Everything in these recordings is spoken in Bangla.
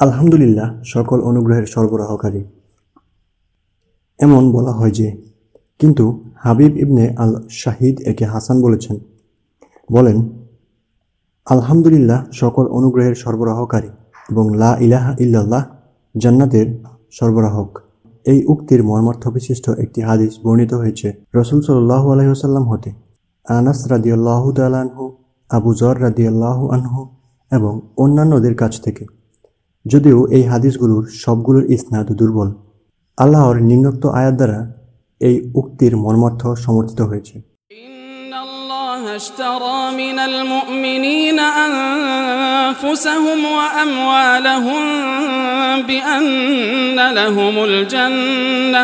আলহামদুলিল্লাহ, সকল অনুগ্রহের সরবরাহকারী। এমন বলা হয় যে, কিন্তু হাবিব ইবনে আল শাহিদ একে হাসান বলেছেন। বলেন, আলহামদুলিল্লাহ, সকল অনুগ্রহের সরবরাহকারী এবং লা ইলাহা ইল্লাল্লাহ, জান্নাতের সরবরাহক। এই উক্তির মর্মার্থ বিশিষ্ট একটি হাদিস বর্ণিত হয়েছে রসুল সাল্লাহ আলহিহসাল্লাম হতে। আনাস রাদিয়াল্লাহু তালানহু আবু জর রাদিয়াল্লাহু আনহু এবং অন্যান্যদের কাছ থেকে। যদিও এই হাদিসগুলোর সবগুলোর ইসনাদ দুর্বল আল্লাহর নিম্নোক্ত আয়াত দ্বারা এই উক্তির মর্মার্থ সমর্থিত হয়েছে إن الله اشترى من المؤمنين أنفسهم وأموالهم بأن لهم الجنة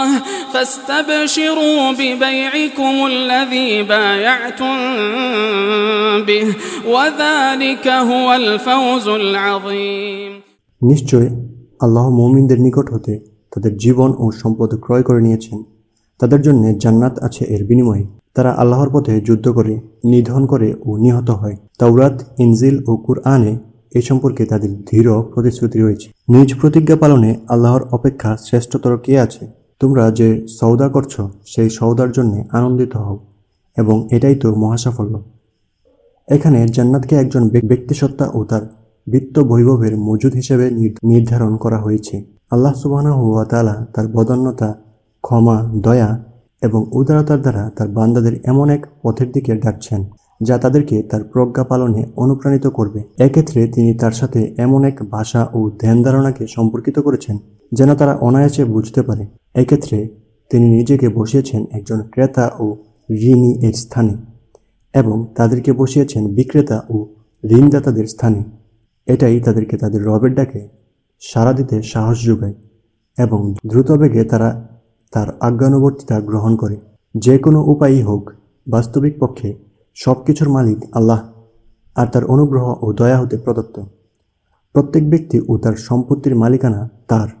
فاستبشروا ببيعكم الذي بايعتم به وذلك هو الفوز العظيم নিশ্চয় আল্লাহ মৌমিনদের নিকট হতে তাদের জীবন ও সম্পদ ক্রয় করে নিয়েছেন তাদের জন্য জান্নাত আছে এর বিনিময়ে তারা আল্লাহর পথে যুদ্ধ করে নিধন করে ও নিহত হয় তাওরাত ইনজিল ও কুরআনে এই সম্পর্কে তাদের দৃঢ় প্রতিশ্রুতি রয়েছে নিজ প্রতিজ্ঞা পালনে আল্লাহর অপেক্ষা শ্রেষ্ঠতর কে আছে তোমরা যে সৌদা করছ, সেই সৌদার জন্য আনন্দিত হও, এবং এটাই তো মহাসাফল্য। এখানে জান্নাতকে একজন ব্যক- ব্যক্তিসত্তা ও তার বিত্ত বৈভবের মজুদ হিসেবে নির- নির্ধারণ করা হয়েছে। আল্লাহ সুবহানাহু ওয়া তাআলা তার বদন্যতা, ক্ষমা, দয়া এবং উদারতার দ্বারা তার বান্দাদের এমন এক পথের দিকে ডাকছেন, যা তাদেরকে তার প্রজ্ঞা পালনে অনুপ্রাণিত করবে। এক্ষেত্রে তিনি তার সাথে এমন এক ভাষা ও ধ্যান ধারণাকে সম্পর্কিত করেছেন যেন তারা অনায়াসে বুঝতে পারে। এক্ষেত্রে তিনি নিজেকে বসিয়েছেন একজন ক্রেতা ও ঋণী এর স্থানে এবং তাদেরকে বসিয়েছেন বিক্রেতা ও ঋণদাতাদের স্থানে। এটাই তাদেরকে তাদের রবের ডাকে সাড়া দিতে সাহস যোগায় এবং দ্রুতবেগে তারা তার আজ্ঞানুবর্তিতা গ্রহণ করে। যে কোনো উপায়ই হোক, বাস্তবিক পক্ষে সব কিছুর মালিক আল্লাহ আর তার অনুগ্রহ ও দয়া হতে প্রদত্ত। প্রত্যেক ব্যক্তি ও তার সম্পত্তির মালিকানা তার।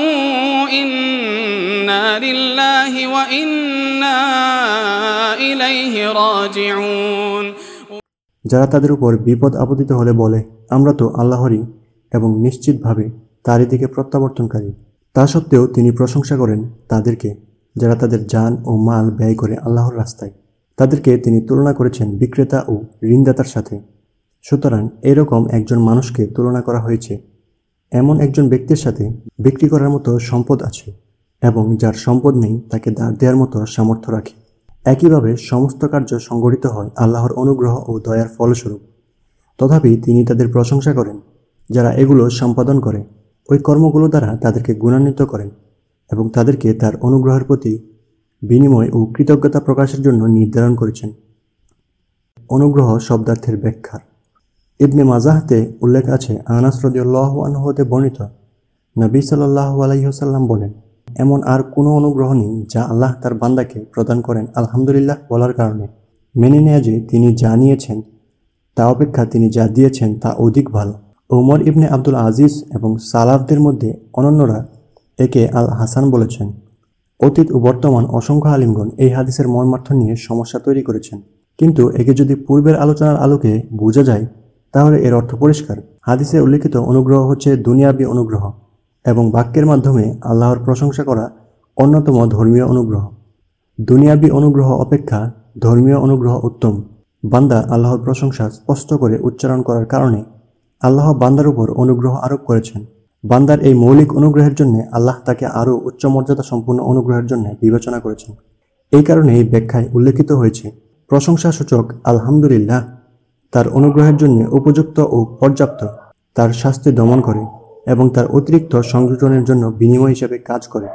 لله وإنا إليه راجعون যারা তাদের উপর বিপদ আপতিত হলে বলে আমরা তো আল্লাহরই এবং নিশ্চিতভাবে তারই দিকে প্রত্যাবর্তনকারী তা সত্ত্বেও তিনি প্রশংসা করেন তাদেরকে যারা তাদের যান ও মাল ব্যয় করে আল্লাহর রাস্তায় তাদেরকে তিনি তুলনা করেছেন বিক্রেতা ও ঋণদাতার সাথে সুতরাং এরকম একজন মানুষকে তুলনা করা হয়েছে এমন একজন ব্যক্তির সাথে বিক্রি করার মতো সম্পদ আছে এবং যার সম্পদ নেই, তাকে দাঁড় দেওয়ার মতো সামর্থ্য রাখে। একইভাবে সমস্ত কার্য সংগঠিত হয় আল্লাহর অনুগ্রহ ও দয়ার ফলস্বরূপ। তথাপি তিনি তাদের প্রশংসা করেন, যারা এগুলো সম্পাদন করে। ওই কর্মগুলো দ্বারা তাদেরকে গুণান্বিত করেন এবং তাদেরকে তার অনুগ্রহের প্রতি বিনিময় ও কৃতজ্ঞতা প্রকাশের জন্য নির্ধারণ করেছেন। অনুগ্রহ শব্দার্থের ব্যাখ্যা। ইবনে মাজাহতে উল্লেখ আছে, আনাস রদিউল্লাহ আনহু হতে বর্ণিত, নবী সাল্লাহ আলাইহসাল্লাম বলেন এমন আর কোনো অনুগ্রহ নেই যা আল্লাহ তার বান্দাকে প্রদান করেন, আলহামদুলিল্লাহ বলার কারণে। মেনে নেয়া যে তিনি যা নিয়েছেন, তা অপেক্ষা তিনি যা দিয়েছেন তা অধিক ভালো। ওমর ইবনে আব্দুল আজিজ এবং সালাফদের মধ্যে অনন্যরা একে আল হাসান বলেছেন। অতীত ও বর্তমান অসংখ্য আলিমগণ এই হাদিসের মর্মার্থ নিয়ে সমস্যা তৈরি করেছেন। কিন্তু একে যদি পূর্বের আলোচনার আলোকে বোঝা যায়, তাহলে এর অর্থ পরিষ্কার। হাদিসে উল্লেখিত অনুগ্রহ হচ্ছে দুনিয়াবী অনুগ্রহ। এবং বাক্যের মাধ্যমে আল্লাহর প্রশংসা করা অন্যতম ধর্মীয় অনুগ্রহ। দুনিয়াবি অনুগ্রহ অপেক্ষা ধর্মীয় অনুগ্রহ উত্তম। বান্দা আল্লাহর প্রশংসা স্পষ্ট করে উচ্চারণ করার কারণে আল্লাহ বান্দার উপর অনুগ্রহ আরোপ করেছেন। বান্দার এই মৌলিক অনুগ্রহের জন্য আল্লাহ তাকে আরও উচ্চ মর্যাদা সম্পূর্ণ অনুগ্রহের জন্য বিবেচনা করেছেন। এই কারণে এই ব্যাখ্যায় উল্লেখিত হয়েছে প্রশংসা সূচক আলহামদুলিল্লাহ তার অনুগ্রহের জন্য উপযুক্ত ও পর্যাপ্ত তার শাস্তি দমন করে। এবং তার অতিরিক্ত সংযোজনের জন্য বিনিময় হিসেবে কাজ করে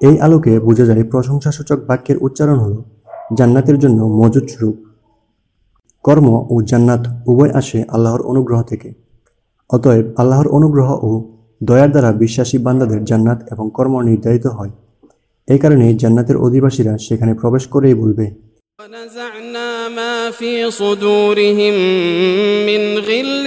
এই আলোকে বোঝা যায় প্রশংসাসূচক বাক্যের উচ্চারণ হল জান্নাতের জন্য মজুদ স্বরূপ কর্ম ও জান্নাত উভয় আসে আল্লাহর অনুগ্রহ থেকে অতএব আল্লাহর অনুগ্রহ ও দয়ার দ্বারা বিশ্বাসী বান্দাদের জান্নাত এবং কর্ম নির্ধারিত হয় এই কারণে জান্নাতের অধিবাসীরা সেখানে প্রবেশ করেই বলবে ونزعنا ما في صدورهم من غل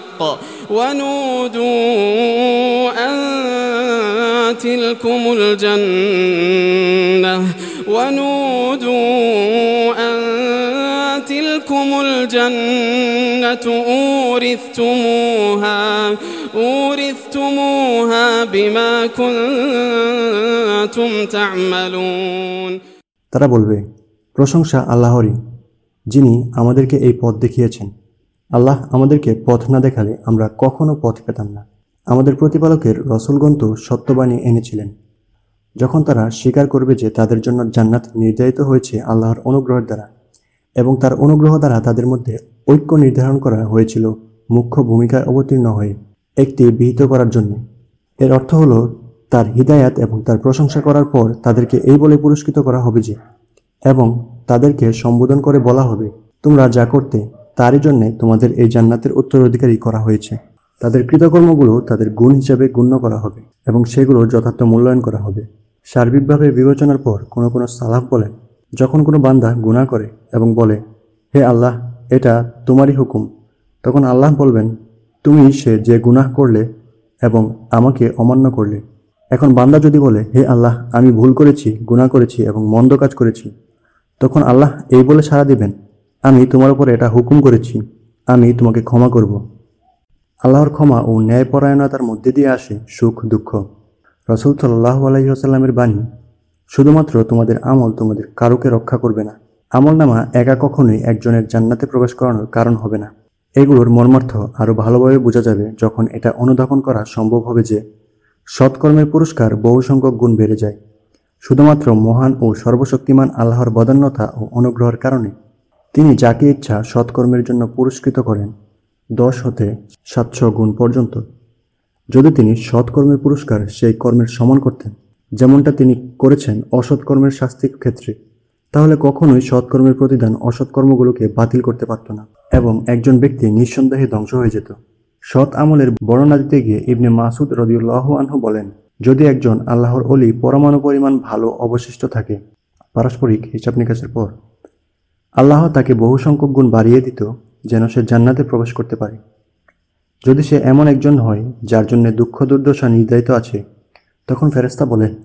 ونودوا أن تلكم الجنة ونودوا أن تلكم الجنة أورثتموها أورثتموها بما كنتم تعملون তারা বলবে প্রশংসা আল্লাহরই যিনি আমাদেরকে এই পথ দেখিয়েছেন আল্লাহ আমাদেরকে পথ না দেখালে আমরা কখনো পথ পেতাম না। আমাদের প্রতিপালকের রসুলগণ তো সত্যবাণী এনেছিলেন। যখন তারা স্বীকার করবে যে তাদের জন্য জান্নাত নির্ধারিত হয়েছে আল্লাহর অনুগ্রহের দ্বারা এবং তার অনুগ্রহ দ্বারা তাদের মধ্যে ঐক্য নির্ধারণ করা হয়েছিল মুখ্য ভূমিকায় অবতীর্ণ হয়ে একটি বিহিত করার জন্য। এর অর্থ হলো, তার হিদায়াত এবং তার প্রশংসা করার পর তাদেরকে এই বলে পুরস্কৃত করা হবে যে, এবং তাদেরকে সম্বোধন করে বলা হবে, তোমরা যা করতে তারই জন্যে তোমাদের এই জান্নাতের উত্তরাধিকারী করা হয়েছে। তাদের কৃতকর্মগুলো তাদের গুণ হিসাবে গণ্য করা হবে এবং সেগুলো যথার্থ মূল্যায়ন করা হবে। সার্বিকভাবে বিবেচনার পর কোনো কোনো সালাফ বলেন যখন কোনো বান্দা গুনাহ করে এবং বলে, হে আল্লাহ, এটা তোমারই হুকুম। তখন আল্লাহ বলবেন, তুমি সে যে গুনাহ করলে এবং আমাকে অমান্য করলে। এখন বান্দা যদি বলে, হে আল্লাহ, আমি ভুল করেছি, গুনাহ করেছি এবং মন্দ কাজ করেছি, তখন আল্লাহ এই বলে সাড়া দিবেন আমি তোমার উপরে এটা হুকুম করেছি। আমি তোমাকে ক্ষমা করব। আল্লাহর ক্ষমা ও ন্যায়পরায়ণতার মধ্যে দিয়ে আসে সুখ, দুঃখ। রসুল সাল্লাহ আলহিহাসাল্লামের বাণী, শুধুমাত্র তোমাদের আমল তোমাদের কারোকে রক্ষা করবে না। আমল নামা একা কখনোই একজনের জান্নাতে প্রবেশ করানোর কারণ হবে না। এগুলোর মর্মার্থ আরও ভালোভাবে বোঝা যাবে যখন এটা অনুধাবন করা সম্ভব হবে যে, সৎকর্মের পুরস্কার বহু সংখ্যক গুণ বেড়ে যায়। শুধুমাত্র মহান ও সর্বশক্তিমান আল্লাহর বদান্যতা ও অনুগ্রহের কারণে তিনি যাকে ইচ্ছা সৎকর্মের জন্য পুরস্কৃত করেন, দশ হতে সাতশো গুণ পর্যন্ত। যদি তিনি সৎকর্মের পুরস্কার সেই কর্মের সমান করতেন, যেমনটা তিনি করেছেন অসৎকর্মের শাস্তির ক্ষেত্রে, তাহলে কখনোই সৎকর্মের প্রতিদান অসৎকর্মগুলোকে বাতিল করতে পারত না এবং একজন ব্যক্তি নিঃসন্দেহে ধ্বংস হয়ে যেত। সৎ আমলের বর্ণনা দিতে গিয়ে ইবনে মাসুদ রদিউল্লাহ আনহু বলেন, যদি একজন আল্লাহর অলি পরমাণু পরিমাণ ভালো অবশিষ্ট থাকে, পারস্পরিক হিসাব নিকাশের পর আল্লাহ তাকে বহু সংখ্যক গুণ বাড়িয়ে দিত যেন সে জান্নাতে প্রবেশ করতে পারে। যদি সে এমন একজন হয় যার জন্য দুঃখ, দুর্দশা নির্ধারিত আছে, তখন ফেরেস্তা বলেন,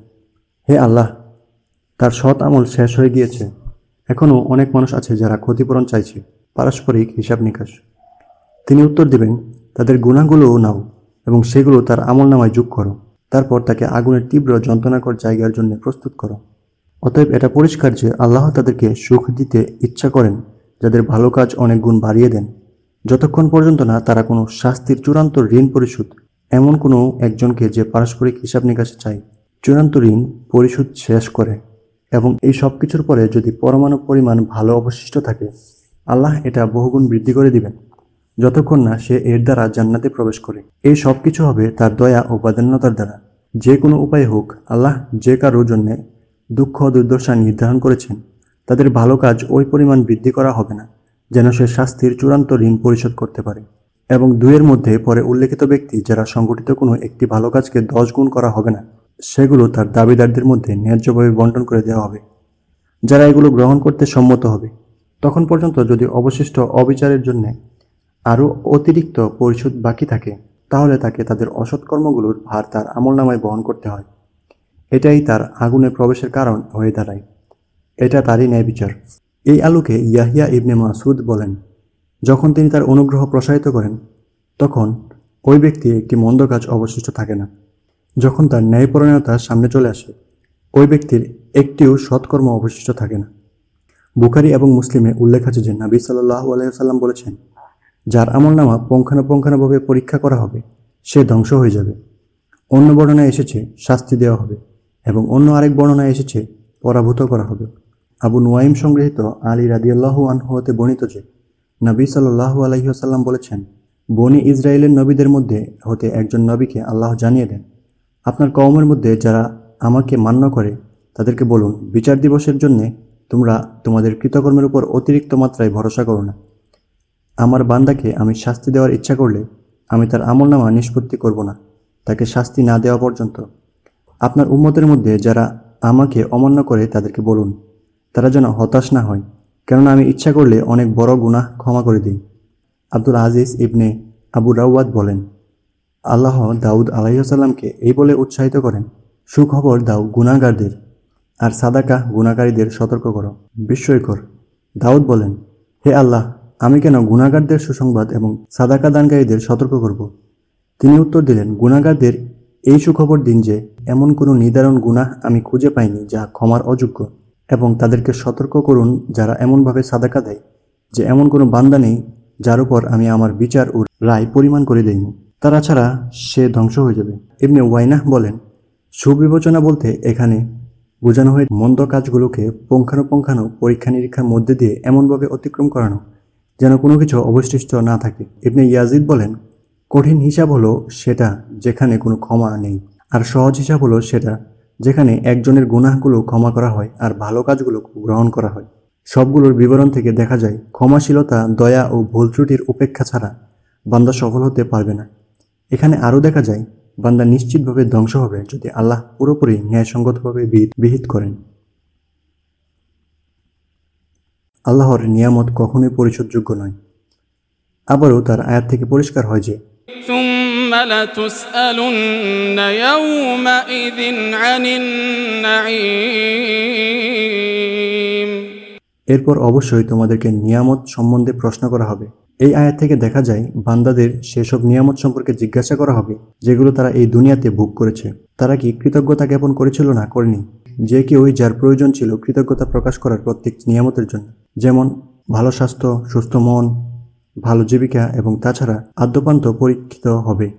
হে আল্লাহ, তার সৎ আমল শেষ হয়ে গিয়েছে। এখনও অনেক মানুষ আছে যারা ক্ষতিপূরণ চাইছে, পারস্পরিক হিসাব নিকাশ। তিনি উত্তর দিবেন, তাদের গুণাগুলোও নাও এবং সেগুলো তার আমল নামায় যোগ করো। তারপর তাকে আগুনের তীব্র যন্ত্রণাকর জায়গার জন্য প্রস্তুত করো। অতএব এটা পরিষ্কার যে আল্লাহ তাদেরকে সুখ দিতে ইচ্ছা করেন, যাদের ভালো কাজ অনেক গুণ বাড়িয়ে দেন। যতক্ষণ পর্যন্ত না তারা কোনো শাস্তির চূড়ান্ত ঋণ পরিশোধ, এমন কোনো একজনকে যে পারস্পরিক হিসাব নিকাশে চায়, চূড়ান্ত ঋণ পরিশোধ শেষ করে। এবং এই সব কিছুর পরে যদি পরমাণু পরিমাণ ভালো অবশিষ্ট থাকে, আল্লাহ এটা বহুগুণ বৃদ্ধি করে দিবেন। যতক্ষণ না সে এর দ্বারা জান্নাতে প্রবেশ করে। এই সব কিছু হবে তার দয়া ও বাদান্যতার দ্বারা। যে কোনো উপায় হোক, আল্লাহ যে কারোর জন্যে দুঃখ দুর্দশা নির্ধারণ করেছেন, তাদের ভালো কাজ ওই পরিমাণ বৃদ্ধি করা হবে না, যেন সে শাস্তির চূড়ান্ত ঋণ পরিশোধ করতে পারে। এবং দুইয়ের মধ্যে পরে উল্লেখিত ব্যক্তি যারা সংগঠিত কোনো একটি ভালো কাজকে দশ গুণ করা হবে না, সেগুলো তার দাবিদারদের মধ্যে ন্যায্যভাবে বন্টন করে দেওয়া হবে। যারা এগুলো গ্রহণ করতে সম্মত হবে, তখন পর্যন্ত যদি অবশিষ্ট অবিচারের জন্য আরও অতিরিক্ত পরিশোধ বাকি থাকে, তাহলে তাকে তাদের অসৎকর্মগুলোর ভার তার আমলনামায় বহন করতে হয়। এটাই তার আগুনে প্রবেশের কারণ হয়ে দাঁড়ায়। এটা তারই ন্যায় বিচার। এই আলোকে ইয়াহিয়া ইবনে মাসুদ বলেন, যখন তিনি তার অনুগ্রহ প্রসারিত করেন, তখন ওই ব্যক্তি একটি মন্দ কাজ অবশিষ্ট থাকে না। যখন তার ন্যায়পরায়ণতা সামনে চলে আসে, ওই ব্যক্তির একটিও সৎকর্ম অবশিষ্ট থাকে না। বুখারি এবং মুসলিমে উল্লেখ আছে যে নাবী সাল্লাহ আলাইসাল্লাম বলেছেন, যার আমল নামা পুঙ্খানুপুঙ্খানুভাবে পরীক্ষা করা হবে, সে ধ্বংস হয়ে যাবে। অন্য বর্ণনায় এসেছে, শাস্তি দেওয়া হবে। এবং অন্য আরেক বর্ণনায় এসেছে, পরাভূত করা হবে। আবু নুয়াইম সংগৃহীত আলী রাদিয়াল্লাহু আনহু হতে বর্ণিত যে, নবী সাল্লাহু আলহিহাসাল্লাম বলেছেন, বনি ইসরায়েলের নবীদের মধ্যে হতে একজন নবীকে আল্লাহ জানিয়ে দেন। আপনার কওমের মধ্যে যারা আমাকে মান্য করে, তাদেরকে বলুন, বিচার দিবসের জন্যে তোমরা তোমাদের কৃতকর্মের উপর অতিরিক্ত মাত্রায় ভরসা করো না। আমার বান্দাকে আমি শাস্তি দেওয়ার ইচ্ছা করলে আমি তার আমলনামা নিষ্পত্তি করব না। তাকে শাস্তি না দেওয়া পর্যন্ত আপনার উম্মতের মধ্যে যারা আমাকে অমান্য করে তাদেরকে বলুন। তারা যেন হতাশ না হয়, কেননা আমি ইচ্ছা করলে অনেক বড় গুনাহ ক্ষমা করে দিই। আব্দুল আজিজ ইবনে আবু রাউয়াদ বলেন, আল্লাহ দাউদ আলাইসাল্লামকে এই বলে উৎসাহিত করেন, সুখবর দাও গুণাগারদের আর সাদাকা গুণাকারীদের সতর্ক করো, বিস্ময়কর। দাউদ বলেন, হে আল্লাহ, আমি কেন গুণাগারদের সুসংবাদ এবং সাদাকা দানকারীদের সতর্ক করব? তিনি উত্তর দিলেন গুণাগারদের এই সুখবর দিন যে এমন কোনো নির্ধারণ গুনাহ আমি খুঁজে পাইনি যা ক্ষমার অযোগ্য এবং তাদেরকে সতর্ক করুন যারা এমনভাবে সাদাকা দেয় যে এমন কোনো বান্দা নেই যার উপর আমি আমার বিচার ও রায় পরিমাণ করে দেইনি। তারা ছাড়া সে ধ্বংস হয়ে যাবে। এমনি ওয়াইনাহ বলেন, সুবিবেচনা বলতে এখানে বোঝানো হয় মন্দ কাজগুলোকে পুঙ্খানুপুঙ্খানু পরীক্ষা নিরীক্ষার মধ্যে দিয়ে এমনভাবে অতিক্রম করানো যেন কোনো কিছু অবশিষ্ট না থাকে। ইবনে ইয়াজিদ বলেন কঠিন হিসাব হলো সেটা যেখানে কোনো ক্ষমা নেই, আর সহজ হিসাব হলো সেটা যেখানে একজনের গুনাহগুলো ক্ষমা করা হয় আর ভালো কাজগুলো গ্রহণ করা হয়। সবগুলোর বিবরণ থেকে দেখা যায়, ক্ষমাশীলতা, দয়া ও ভুল ত্রুটির উপেক্ষা ছাড়া বান্দা সফল হতে পারবে না। এখানে আরও দেখা যায়, বান্দা নিশ্চিতভাবে ধ্বংস হবে যদি আল্লাহ পুরোপুরি ন্যায়সঙ্গতভাবে বিহিত- করেন। আল্লাহর নিয়ামত কখনোই পরিশোধযোগ্য নয়। আবারও তার আয়াত থেকে পরিষ্কার হয় যে ثم لتسألن يومئذ عن النعيم এরপর অবশ্যই তোমাদেরকে নিয়ামত সম্বন্ধে প্রশ্ন করা হবে এই আয়াত থেকে দেখা যায় বান্দাদের সেসব নিয়ামত সম্পর্কে জিজ্ঞাসা করা হবে যেগুলো তারা এই দুনিয়াতে ভোগ করেছে তারা কি কৃতজ্ঞতা জ্ঞাপন করেছিল না করেনি যে কেউই যার প্রয়োজন ছিল কৃতজ্ঞতা প্রকাশ করার প্রত্যেক নিয়ামতের জন্য যেমন ভালো স্বাস্থ্য সুস্থ মন ভালো জীবিকা এবং তাছাড়া আদ্যপান্ত পরীক্ষিত হবে।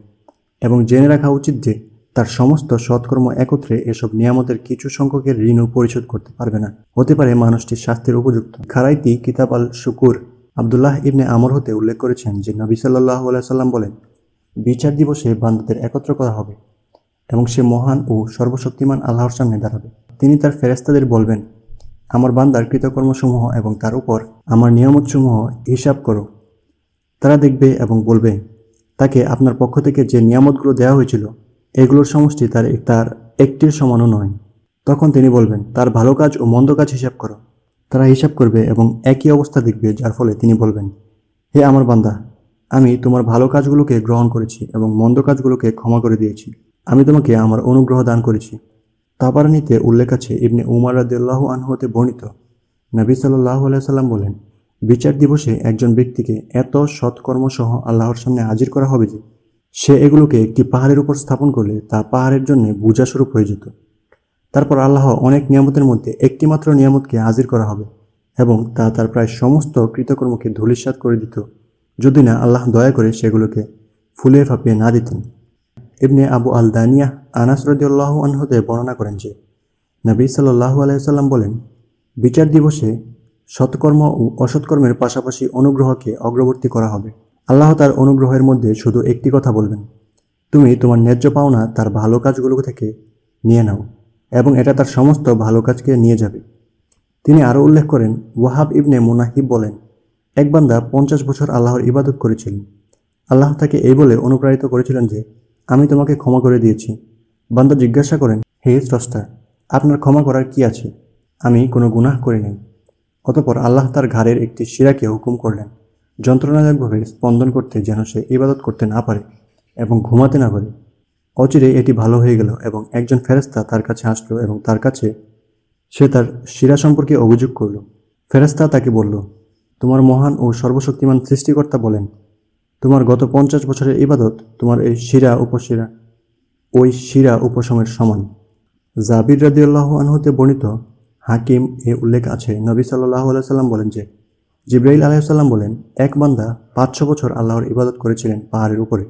এবং জেনে রাখা উচিত যে, তার সমস্ত সৎকর্ম একত্রে এসব নিয়ামতের কিছু সংখ্যকের ঋণও পরিশোধ করতে পারবে না। হতে পারে মানুষটি শাস্তির উপযুক্ত। খারাইতি কিতাব আল শুকুর আবদুল্লাহ ইবনে আমর হতে উল্লেখ করেছেন যে, নবী সাল্লাহ সাল্লাম বলেন, বিচার দিবসে বান্দাদের একত্র করা হবে এবং সে মহান ও সর্বশক্তিমান আল্লাহর সামনে দাঁড়াবে। তিনি তার ফেরেস্তাদের বলবেন, আমার বান্দার কৃতকর্মসমূহ এবং তার উপর আমার নিয়ামতসমূহ হিসাব করো। তারা দেখবে এবং বলবে, তাকে আপনার পক্ষ থেকে যে নিয়ামতগুলো দেওয়া হয়েছিল, এগুলোর সমষ্টি তার তার একটির সমানও নয়। তখন তিনি বলবেন, তার ভালো কাজ ও মন্দ কাজ হিসাব করো। তারা হিসাব করবে এবং একই অবস্থা দেখবে, যার ফলে তিনি বলবেন, হে আমার বান্দা, আমি তোমার ভালো কাজগুলোকে গ্রহণ করেছি এবং মন্দ কাজগুলোকে ক্ষমা করে দিয়েছি। আমি তোমাকে আমার অনুগ্রহ দান করেছি। তাবারানিতে উল্লেখ আছে, ইবনে উমার রাদিয়াল্লাহু আনহুতে বর্ণিত, নবী সাল্লাহ সাল্লাম বলেন বিচার দিবসে একজন ব্যক্তিকে এত সৎকর্মসহ আল্লাহর সামনে হাজির করা হবে যে, সে এগুলোকে একটি পাহাড়ের উপর স্থাপন করলে তা পাহাড়ের জন্য বোঝাস্বরূপ হয়ে যেত। তারপর আল্লাহ অনেক নিয়ামতের মধ্যে একটিমাত্র নিয়ামতকে হাজির করা হবে এবং তা তার প্রায় সমস্ত কৃতকর্মকে ধূলিসাৎ করে দিত। যদি না আল্লাহ দয়া করে সেগুলোকে ফুলে ফাঁপিয়ে না দিতেন। ইবনে আবু আল দানিয়া আনাস রদিউল্লাহ আনহতে বর্ণনা করেন যে, নবী সাল্লাহ আলাইসাল্লাম বলেন, বিচার দিবসে সৎকর্ম ও অসৎকর্মের পাশাপাশি অনুগ্রহকে অগ্রবর্তী করা হবে। আল্লাহ তার অনুগ্রহের মধ্যে শুধু একটি কথা বলবেন, তুমি তোমার ন্যায্য পাওনা তার ভালো কাজগুলো থেকে নিয়ে নাও এবং এটা তার সমস্ত ভালো কাজকে নিয়ে যাবে। তিনি আরও উল্লেখ করেন, ওয়াহাব ইবনে মুনাহিব বলেন, এক বান্দা পঞ্চাশ বছর আল্লাহর ইবাদত করেছিলেন। আল্লাহ তাকে এই বলে অনুপ্রাণিত করেছিলেন যে, আমি তোমাকে ক্ষমা করে দিয়েছি। বান্দা জিজ্ঞাসা করেন, হে স্রষ্টা, আপনার ক্ষমা করার কি আছে? আমি কোনো গুনাহ করি নাই। অতপর আল্লাহ তার ঘাড়ের একটি শিরাকে হুকুম করলেন, যন্ত্রণাদায়কভাবে স্পন্দন করতে যেন সে ইবাদত করতে না পারে এবং ঘুমাতে না পারে। অচিরে এটি ভালো হয়ে গেল এবং একজন ফেরেস্তা তার কাছে আসলো এবং তার কাছে সে তার শিরা সম্পর্কে অভিযোগ করল। ফেরেস্তা তাকে বলল, তোমার মহান ও সর্বশক্তিমান সৃষ্টিকর্তা বলেন, তোমার গত পঞ্চাশ বছরের ইবাদত তোমার এই শিরা উপশিরা, ওই শিরা উপশমের সমান। জাবির রাদিউল্লাহ আনহুতে বর্ণিত হাকিম এ উল্লেখ আছে। নবী সাল্লাহ সাল্লাম বলেন যে, জিব্রাইল আলাইসাল্লাম বলেন, এক বান্দা পাঁচশো বছর আল্লাহর ইবাদত করেছিলেন পাহাড়ের উপরে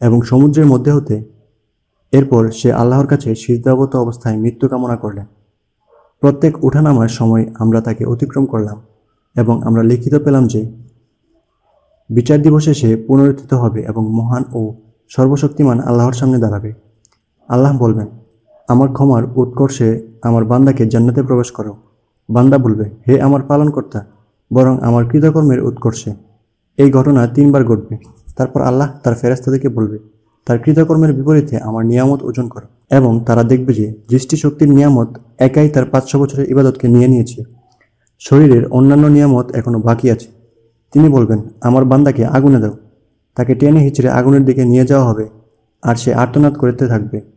এবং সমুদ্রের মধ্যে হতে এরপর সে আল্লাহর কাছে সিজদাবত অবস্থায় মৃত্যু কামনা করলেন। প্রত্যেক উঠানামার সময় আমরা তাকে অতিক্রম করলাম এবং আমরা লিখিত পেলাম যে, বিচার দিবসে সে পুনরুত্থিত হবে এবং মহান ও সর্বশক্তিমান আল্লাহর সামনে দাঁড়াবে। আল্লাহ বলবেন আমার ক্ষমার উৎকর্ষে আমার বান্দাকে জান্নাতে প্রবেশ করো। বান্দা বলবে, হে আমার পালনকর্তা, বরং আমার কৃতকর্মের উৎকর্ষে। এই ঘটনা তিনবার ঘটবে। তারপর আল্লাহ তার ফেরাস্তাদেরকে বলবে, তার কৃতকর্মের বিপরীতে আমার নিয়ামত ওজন করো। এবং তারা দেখবে যে দৃষ্টিশক্তির নিয়ামত একাই তার পাঁচশো বছরের ইবাদতকে নিয়ে নিয়েছে। শরীরের অন্যান্য নিয়ামত এখনও বাকি আছে। তিনি বলবেন, আমার বান্দাকে আগুনে দাও। তাকে টেনে হিচড়ে আগুনের দিকে নিয়ে যাওয়া হবে, আর সে আর্তনাদ করতে থাকবে।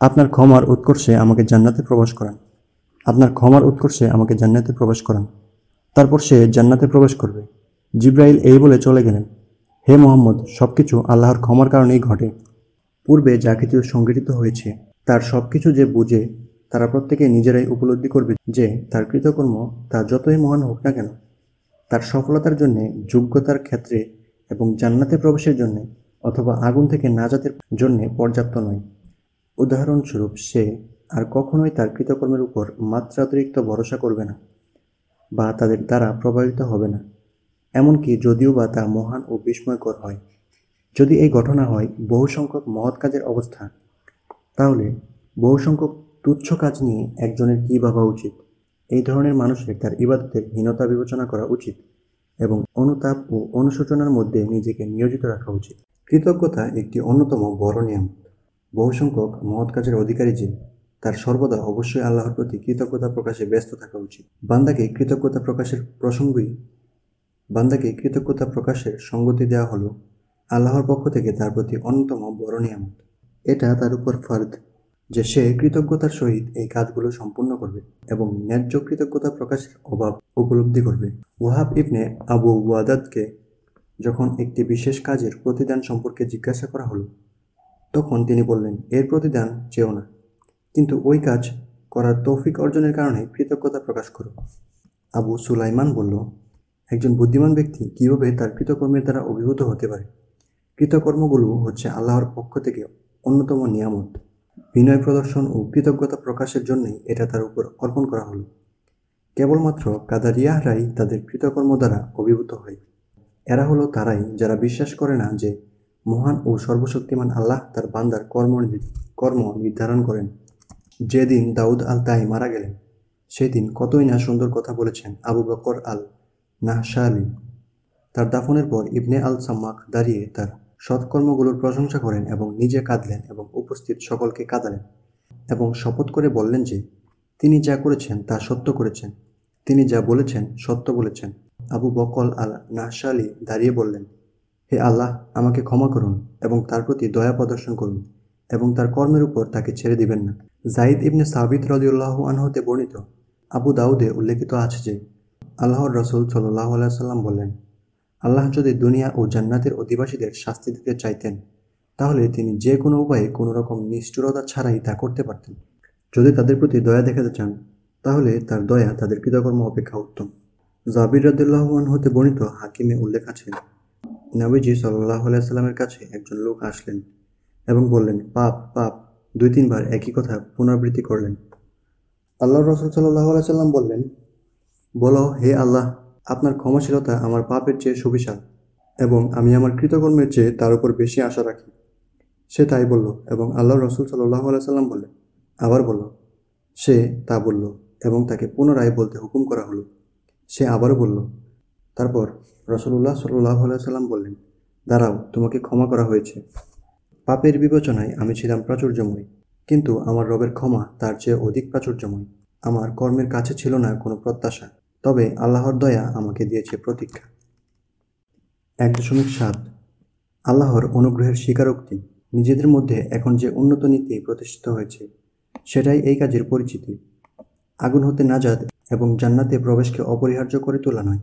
আপনার ক্ষমার উৎকর্ষে আমাকে জান্নাতে প্রবেশ করান। আপনার ক্ষমার উৎকর্ষে আমাকে জান্নাতে প্রবেশ করান। তারপর সে জান্নাতে প্রবেশ করবে। জিব্রাইল এই বলে চলে গেলেন, হে মোহাম্মদ সব কিছু আল্লাহর ক্ষমার কারণেই ঘটে। পূর্বে যা কিছু সংগঠিত হয়েছে, তার সব কিছু যে বুঝে, তারা প্রত্যেকে নিজেরাই উপলব্ধি করবে যে, তার কৃতকর্ম তা যতই মহান হোক না কেন, তার সফলতার জন্যে, যোগ্যতার ক্ষেত্রে এবং জান্নাতে প্রবেশের জন্যে অথবা আগুন থেকে নাজাতের জন্যে পর্যাপ্ত নয়। উদাহরণস্বরূপ, সে আর কখনোই তার কৃতকর্মের উপর মাত্রাতিরিক্ত ভরসা করবে না বা তাদের দ্বারা প্রভাবিত হবে না। এমনকি যদিও বা তা মহান ও বিস্ময়কর হয়। যদি এই ঘটনা হয় বহু সংখ্যক মহৎ কাজের অবস্থা, তাহলে বহু সংখ্যক তুচ্ছ কাজ নিয়ে একজনের কী ভাবা উচিত? এই ধরনের মানুষের তার ইবাদতের হীনতা বিবেচনা করা উচিত এবং অনুতাপ ও অনুশোচনার মধ্যে নিজেকে নিয়োজিত রাখা উচিত। কৃতজ্ঞতা একটি অন্যতম বড় নিয়ামত। বহু সংখ্যক মহৎ কাজের অধিকারী যে, তার সর্বদা অবশ্যই আল্লাহর প্রতি কৃতজ্ঞতা প্রকাশে ব্যস্ত থাকা উচিত। বান্দাকে কৃতজ্ঞতা প্রকাশের প্রসঙ্গই, বান্দাকে কৃতজ্ঞতা প্রকাশের সঙ্গতি দেওয়া হলো আল্লাহর পক্ষ থেকে তার প্রতি অন্যতম বড় নিয়ামত এটা তার উপর ফর্দ যে সে কৃতজ্ঞতার সহিত এই কাজগুলো সম্পূর্ণ করবে এবং ন্যায্য কৃতজ্ঞতা প্রকাশের অভাব উপলব্ধি করবে। ওয়াহাব ইবনে আবু ওয়াদাদকে যখন একটি বিশেষ কাজের প্রতিদান সম্পর্কে জিজ্ঞাসা করা হলো তখন তিনি বললেন, এর প্রতিদান চেও না। কিন্তু ওই কাজ করার তৌফিক অর্জনের কারণে কৃতজ্ঞতা প্রকাশ করো। আবু সুলাইমান বলল, একজন বুদ্ধিমান ব্যক্তি কীভাবে তার কৃতকর্মের দ্বারা অভিভূত হতে পারে? কৃতকর্মগুলো হচ্ছে আল্লাহর পক্ষ থেকে অন্যতম নিয়ামত। বিনয় প্রদর্শন ও কৃতজ্ঞতা প্রকাশের জন্যই এটা তার উপর অর্পণ করা হলো। কেবলমাত্র কাদারিয়াহরাই তাদের কৃতকর্ম দ্বারা অভিভূত হয়। এরা হলো তারাই যারা বিশ্বাস করে না যে মহান ও সর্বশক্তিমান আল্লাহ তার বান্দার কর্ম কর্ম নির্ধারণ করেন। যেদিন দাউদ আল তাই মারা গেলেন, সেদিন কতই না সুন্দর কথা বলেছেন আবু বকর আল নাহশা আলী তার দাফনের পর ইবনে আল সাম্মাক দাঁড়িয়ে তার সৎকর্মগুলোর প্রশংসা করেন এবং নিজে কাঁদলেন এবং উপস্থিত সকলকে কাঁদালেন এবং শপথ করে বললেন যে, তিনি যা করেছেন তা সত্য করেছেন। তিনি যা বলেছেন সত্য বলেছেন। আবু বকল আল নাহশা আলী দাঁড়িয়ে বললেন হে আল্লাহ, আমাকে ক্ষমা করুন এবং তার প্রতি দয়া প্রদর্শন করুন এবং তার কর্মের উপর তাকে ছেড়ে দিবেন না। জাইদ ইবনে সাবিত রদিউল্লাহ আনহতে বর্ণিত। আবু দাউদে উল্লেখিত আছে যে, আল্লাহর রসুল সাল্লাহ সাল্লাম বললেন, আল্লাহ যদি দুনিয়া ও জান্নাতের অধিবাসীদের শাস্তি দিতে চাইতেন, তাহলে তিনি যে কোনো উপায়ে কোনো রকম নিষ্ঠুরতা ছাড়াই তা করতে পারতেন। যদি তাদের প্রতি দয়া দেখাতে চান, তাহলে তার দয়া তাদের কৃতকর্ম অপেক্ষা উত্তম। জাবির রদুল্লাহমান হতে বর্ণিত হাকিমে উল্লেখ আছে নবীজি সাল্লাহ সাল্লামের কাছে একজন লোক আসলেন এবং বললেন পাপ পাপ দুই, তিনবার একই কথা পুনরাবৃত্তি করলেন। আল্লাহ রসুল সাল্লাহ সাল্লাম বললেন, বলো, হে আল্লাহ, আপনার ক্ষমাশীলতা আমার পাপের চেয়ে সুবিশাল এবং আমি আমার কৃতকর্মের চেয়ে তার উপর বেশি আশা রাখি। সে তাই বলল এবং আল্লাহ রসুল সাল্লাহ সাল্লাম বললেন, আবার বলল সে তা বলল এবং তাকে পুনরায় বলতে হুকুম করা হলো। সে আবারও বলল তারপর রসুল্লাহ সাল্লাহ সাল্লাম বললেন, দাঁড়াও, তোমাকে ক্ষমা করা হয়েছে। পাপের বিবেচনায় আমি ছিলাম প্রাচুর্যময়, কিন্তু আমার রবের ক্ষমা তার চেয়ে অধিক প্রাচুর্যময়। আমার কর্মের কাছে ছিল না কোনো প্রত্যাশা, তবে আল্লাহর দয়া আমাকে দিয়েছে প্রতীক্ষা। এক দশমিক সাত। আল্লাহর অনুগ্রহের স্বীকারোক্তি নিজেদের মধ্যে এখন যে উন্নত নীতি প্রতিষ্ঠিত হয়েছে, সেটাই এই কাজের পরিচিতি। আগুন হতে নাজাদ এবং জান্নাতে প্রবেশকে অপরিহার্য করে তোলা নয়।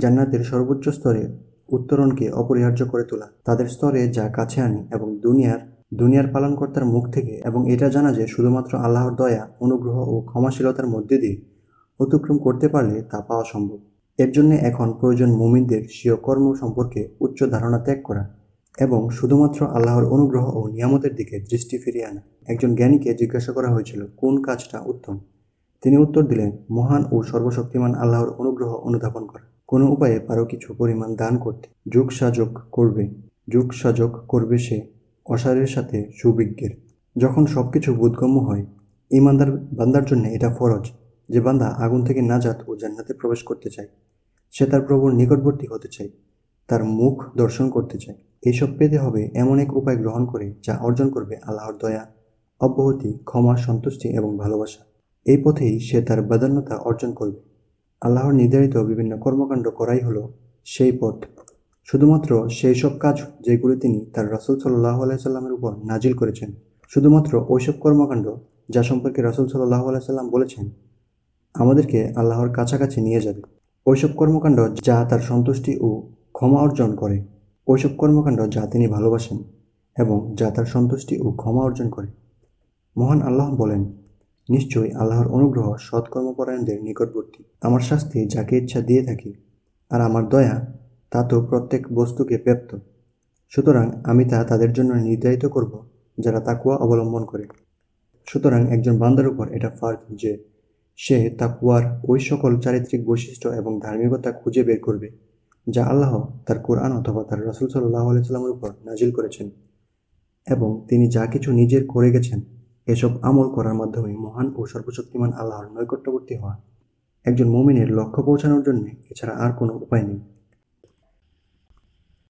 জান্নাতের সর্বোচ্চ স্তরে উত্তরণকে অপরিহার্য করে তোলা। তাদের স্তরে যা কাছে আনে এবং দুনিয়ার দুনিয়ার পালনকর্তার মুখ থেকে এবং এটা জানা যে শুধুমাত্র আল্লাহর দয়া, অনুগ্রহ ও ক্ষমাশীলতার মধ্যে দিয়ে অতিক্রম করতে পারলে তা পাওয়া সম্ভব। এর জন্য এখন প্রয়োজন মুমিনদের স্বীয় কর্ম সম্পর্কে উচ্চ ধারণা ত্যাগ করা এবং শুধুমাত্র আল্লাহর অনুগ্রহ ও নিয়ামতের দিকে দৃষ্টি ফিরিয়ে আনা। একজন জ্ঞানীকে জিজ্ঞাসা করা হয়েছিল, কোন কাজটা উত্তম? তিনি উত্তর দিলেন, মহান ও সর্বশক্তিমান আল্লাহর অনুগ্রহ অনুধাবন করা। কোনো উপায়ে পারো কিছু পরিমাণ দান করতে। যুগ সাজক করবে। যুগ সাজক করবে সে অসারের সাথে সুবিজ্ঞের। যখন সব কিছু বোধগম্য হয় ইমানদার বান্দার জন্য এটা ফরজ যে বান্দা আগুন থেকে নাজাত ও জান্নাতে প্রবেশ করতে চায়। সে তার প্রভুর নিকটবর্তী হতে চায়, তার মুখ দর্শন করতে চায়। এইসব পেতে হবে এমন এক উপায় গ্রহণ করে যা অর্জন করবে আল্লাহর দয়া, অব্যাহতি, ক্ষমা, সন্তুষ্টি এবং ভালোবাসা। এই পথেই সে তার বাদান্যতা অর্জন করবে। আল্লাহর নির্ধারিত বিভিন্ন কর্মকাণ্ড করাই হলো সেই পথ। শুধুমাত্র সেই সব কাজ যেগুলি তিনি তার রসুল সাল্লাহ আলাইসাল্লামের উপর নাজিল করেছেন, শুধুমাত্র ওইসব কর্মকাণ্ড যা সম্পর্কে রসুল সাল্লাহ আলাইসাল্লাম বলেছেন, আমাদেরকে আল্লাহর কাছাকাছি নিয়ে যাবে। ওইসব কর্মকাণ্ড যা তার সন্তুষ্টি ও ক্ষমা অর্জন করে, ওইসব কর্মকাণ্ড যা তিনি ভালোবাসেন এবং যা তার সন্তুষ্টি ও ক্ষমা অর্জন করে। মহান আল্লাহ বলেন নিশ্চয়ই আল্লাহর অনুগ্রহ সৎকর্মপরায়ণদের নিকটবর্তী। আমার শাস্তি যাকে ইচ্ছা দিয়ে থাকি আর আমার দয়া, তা তো প্রত্যেক বস্তুকে ব্যপ্ত। সুতরাং আমি তা তাদের জন্য নির্ধারিত করব, যারা তাকুয়া অবলম্বন করে। সুতরাং একজন বান্দার উপর এটা ফার্ক যে, সে তাকুয়ার ওই সকল চারিত্রিক বৈশিষ্ট্য এবং ধার্মিকতা খুঁজে বের করবে, যা আল্লাহ তার কোরআন অথবা তার রসুল সাল্লাহ আলাইস্লামের উপর নাজিল করেছেন। এবং তিনি যা কিছু নিজের করে গেছেন এসব আমল করার মাধ্যমে মহান ও সর্বশক্তিমান আল্লাহর নৈকট্যবর্তী হওয়া। একজন মমিনের লক্ষ্য পৌঁছানোর জন্য এছাড়া আর কোনো উপায় নেই।